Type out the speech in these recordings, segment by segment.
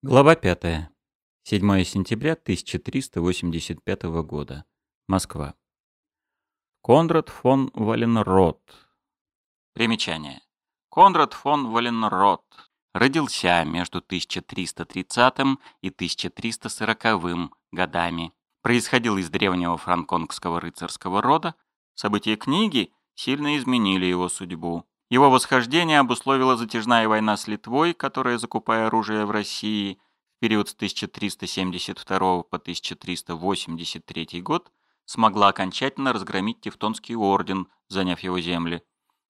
Глава 5. 7 сентября 1385 года. Москва. Конрад фон Валенрод. Примечание. Конрад фон Валенрод родился между 1330 и 1340 годами. Происходил из древнего франконгского рыцарского рода. События книги сильно изменили его судьбу. Его восхождение обусловила затяжная война с Литвой, которая, закупая оружие в России в период с 1372 по 1383 год, смогла окончательно разгромить Тевтонский орден, заняв его земли.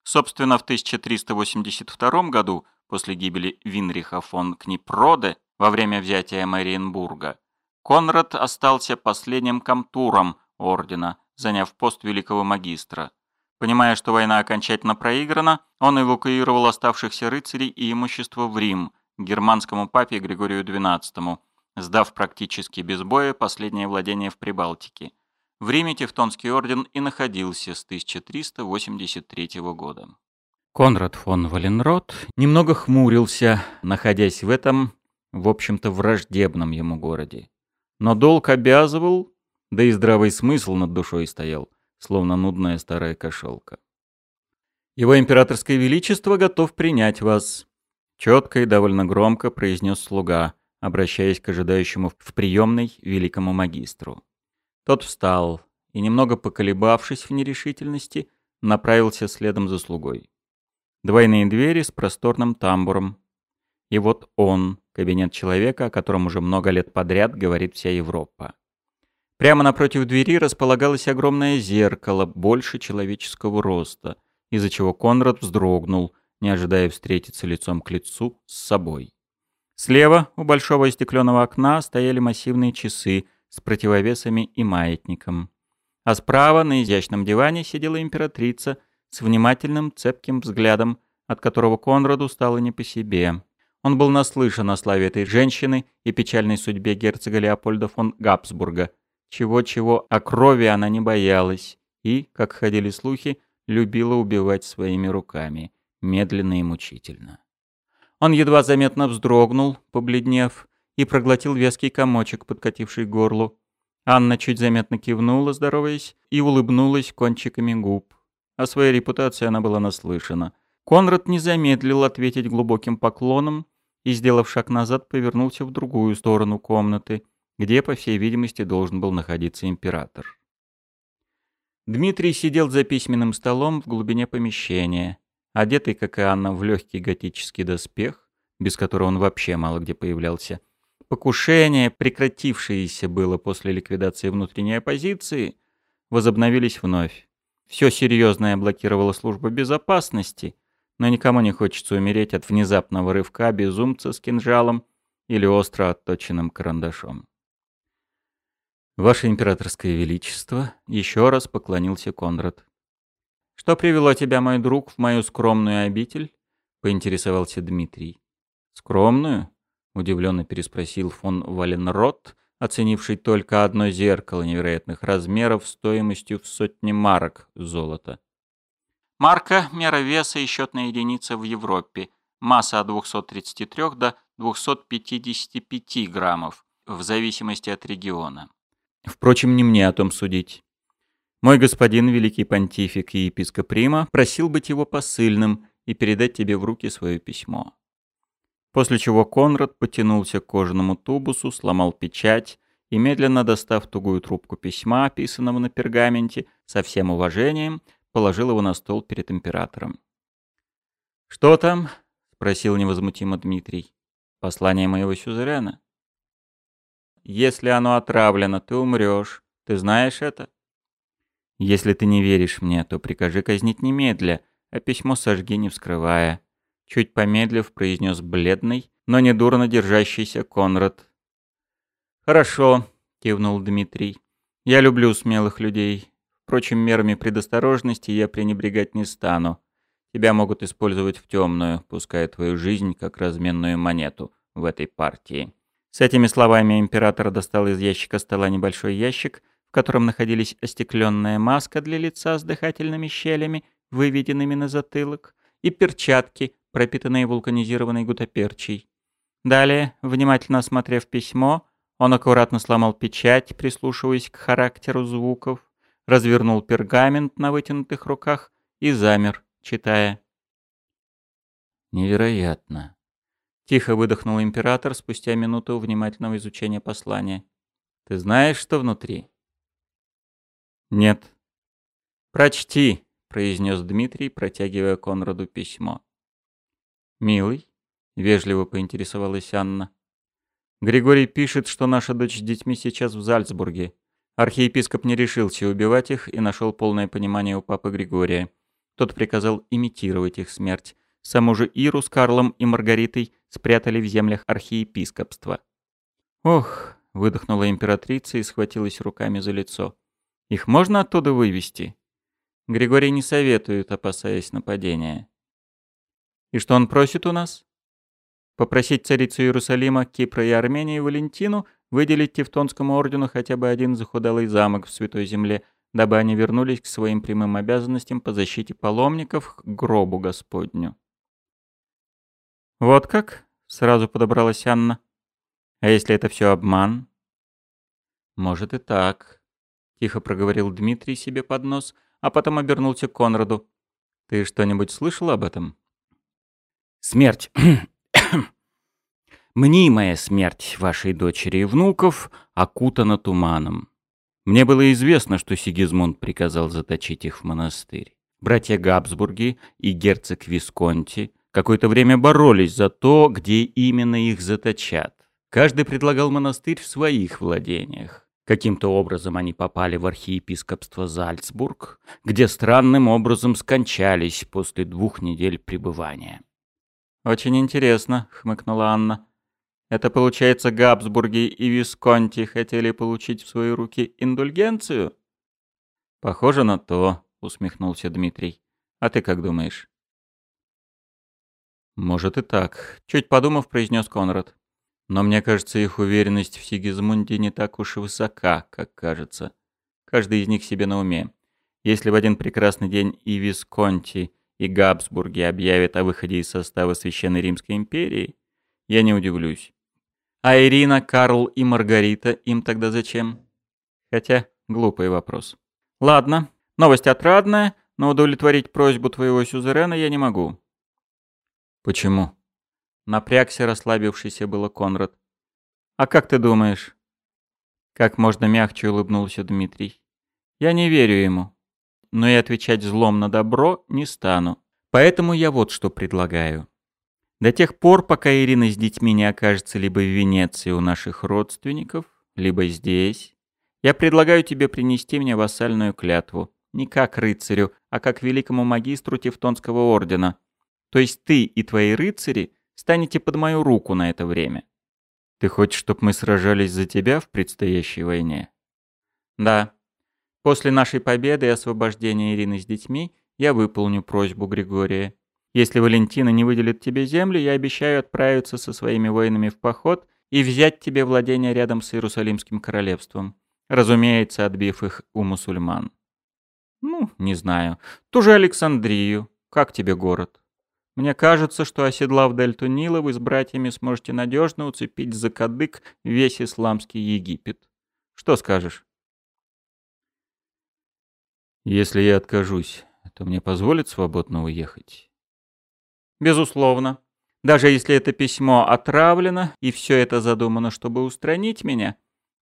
Собственно, в 1382 году, после гибели Винриха фон Книпроде во время взятия Мариенбурга, Конрад остался последним комтуром ордена, заняв пост великого магистра. Понимая, что война окончательно проиграна, он эвакуировал оставшихся рыцарей и имущество в Рим, германскому папе Григорию XII, сдав практически без боя последнее владение в Прибалтике. В Риме Тевтонский орден и находился с 1383 года. Конрад фон Валенрод немного хмурился, находясь в этом, в общем-то, враждебном ему городе. Но долг обязывал, да и здравый смысл над душой стоял – словно нудная старая кошелка. «Его императорское величество готов принять вас», — четко и довольно громко произнес слуга, обращаясь к ожидающему в приемной великому магистру. Тот встал и, немного поколебавшись в нерешительности, направился следом за слугой. Двойные двери с просторным тамбуром. И вот он, кабинет человека, о котором уже много лет подряд говорит вся Европа. Прямо напротив двери располагалось огромное зеркало, больше человеческого роста, из-за чего Конрад вздрогнул, не ожидая встретиться лицом к лицу с собой. Слева у большого стеклянного окна стояли массивные часы с противовесами и маятником. А справа на изящном диване сидела императрица с внимательным цепким взглядом, от которого Конраду стало не по себе. Он был наслышан о славе этой женщины и печальной судьбе герцога Леопольда фон Габсбурга, чего-чего, а крови она не боялась и, как ходили слухи, любила убивать своими руками, медленно и мучительно. Он едва заметно вздрогнул, побледнев, и проглотил вязкий комочек, подкативший к горлу. Анна чуть заметно кивнула, здороваясь, и улыбнулась кончиками губ. О своей репутации она была наслышана. Конрад не замедлил ответить глубоким поклоном и, сделав шаг назад, повернулся в другую сторону комнаты — где, по всей видимости, должен был находиться император. Дмитрий сидел за письменным столом в глубине помещения, одетый, как и Анна, в легкий готический доспех, без которого он вообще мало где появлялся. Покушения, прекратившиеся было после ликвидации внутренней оппозиции, возобновились вновь. Все серьезное блокировала служба безопасности, но никому не хочется умереть от внезапного рывка безумца с кинжалом или остро отточенным карандашом. «Ваше императорское величество», — еще раз поклонился Конрад. «Что привело тебя, мой друг, в мою скромную обитель?» — поинтересовался Дмитрий. «Скромную?» — удивленно переспросил фон Валенрот, оценивший только одно зеркало невероятных размеров стоимостью в сотни марок золота. Марка — мера веса и счетная единица в Европе. Масса от 233 до 255 граммов, в зависимости от региона. Впрочем, не мне о том судить. Мой господин, великий понтифик и епископ Рима, просил быть его посыльным и передать тебе в руки свое письмо. После чего Конрад потянулся к кожаному тубусу, сломал печать и, медленно достав тугую трубку письма, описанного на пергаменте, со всем уважением, положил его на стол перед императором. «Что там?» — спросил невозмутимо Дмитрий. «Послание моего сюзерена». Если оно отравлено, ты умрешь. Ты знаешь это? Если ты не веришь мне, то прикажи казнить немедля, а письмо сожги, не вскрывая. Чуть помедлив, произнес бледный, но недурно держащийся Конрад. «Хорошо», — кивнул Дмитрий. «Я люблю смелых людей. Впрочем, мерами предосторожности я пренебрегать не стану. Тебя могут использовать в темную, пуская твою жизнь как разменную монету в этой партии». С этими словами император достал из ящика стола небольшой ящик, в котором находились остекленная маска для лица с дыхательными щелями, выведенными на затылок, и перчатки, пропитанные вулканизированной гутаперчей. Далее, внимательно осмотрев письмо, он аккуратно сломал печать, прислушиваясь к характеру звуков, развернул пергамент на вытянутых руках и замер, читая. «Невероятно!» — тихо выдохнул император спустя минуту внимательного изучения послания. «Ты знаешь, что внутри?» «Нет». «Прочти», — произнес Дмитрий, протягивая Конраду письмо. «Милый», — вежливо поинтересовалась Анна. «Григорий пишет, что наша дочь с детьми сейчас в Зальцбурге. Архиепископ не решился убивать их и нашел полное понимание у папы Григория. Тот приказал имитировать их смерть. Саму же Иру с Карлом и Маргаритой спрятали в землях архиепископства. «Ох!» — выдохнула императрица и схватилась руками за лицо. «Их можно оттуда вывести?» Григорий не советует, опасаясь нападения. «И что он просит у нас?» «Попросить царицу Иерусалима, Кипра и Армении Валентину выделить Тевтонскому ордену хотя бы один захудалый замок в Святой Земле — дабы они вернулись к своим прямым обязанностям по защите паломников к гробу Господню. «Вот как?» — сразу подобралась Анна. «А если это все обман?» «Может и так», — тихо проговорил Дмитрий себе под нос, а потом обернулся к Конраду. «Ты что-нибудь слышал об этом?» «Смерть. Мнимая смерть вашей дочери и внуков окутана туманом. Мне было известно, что Сигизмунд приказал заточить их в монастырь. Братья Габсбурги и герцог Висконти какое-то время боролись за то, где именно их заточат. Каждый предлагал монастырь в своих владениях. Каким-то образом они попали в архиепископство Зальцбург, где странным образом скончались после двух недель пребывания. «Очень интересно», — хмыкнула Анна. Это получается, Габсбурги и Висконти хотели получить в свои руки индульгенцию? Похоже на то, усмехнулся Дмитрий. А ты как думаешь? Может и так, чуть подумав, произнес Конрад. Но мне кажется, их уверенность в Сигизмунде не так уж и высока, как кажется. Каждый из них себе на уме. Если в один прекрасный день и Висконти, и Габсбурги объявят о выходе из состава Священной Римской империи, я не удивлюсь. А Ирина, Карл и Маргарита им тогда зачем? Хотя, глупый вопрос. Ладно, новость отрадная, но удовлетворить просьбу твоего сюзерена я не могу. Почему? Напрягся расслабившийся было Конрад. А как ты думаешь? Как можно мягче улыбнулся Дмитрий. Я не верю ему. Но и отвечать злом на добро не стану. Поэтому я вот что предлагаю. До тех пор, пока Ирина с детьми не окажется либо в Венеции у наших родственников, либо здесь, я предлагаю тебе принести мне вассальную клятву. Не как рыцарю, а как великому магистру Тевтонского ордена. То есть ты и твои рыцари станете под мою руку на это время. Ты хочешь, чтобы мы сражались за тебя в предстоящей войне? Да. После нашей победы и освобождения Ирины с детьми я выполню просьбу Григория. Если Валентина не выделит тебе землю, я обещаю отправиться со своими воинами в поход и взять тебе владение рядом с Иерусалимским королевством. Разумеется, отбив их у мусульман. Ну, не знаю. Ту же Александрию. Как тебе город? Мне кажется, что оседлав дельту Нила, вы с братьями сможете надежно уцепить за кадык весь исламский Египет. Что скажешь? Если я откажусь, то мне позволят свободно уехать? Безусловно. Даже если это письмо отравлено, и все это задумано, чтобы устранить меня,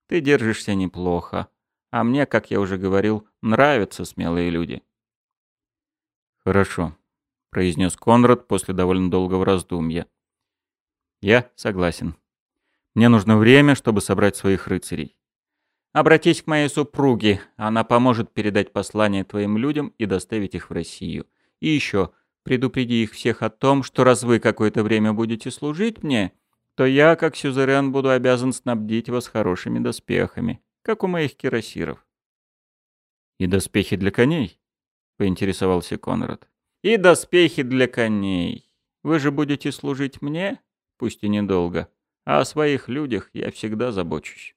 ты держишься неплохо. А мне, как я уже говорил, нравятся смелые люди. Хорошо, произнес Конрад после довольно долгого раздумья. Я согласен. Мне нужно время, чтобы собрать своих рыцарей. Обратись к моей супруге, она поможет передать послание твоим людям и доставить их в Россию. И еще, Предупреди их всех о том, что раз вы какое-то время будете служить мне, то я, как сюзерен, буду обязан снабдить вас хорошими доспехами, как у моих кирасиров». «И доспехи для коней?» — поинтересовался Конрад. «И доспехи для коней. Вы же будете служить мне, пусть и недолго, а о своих людях я всегда забочусь».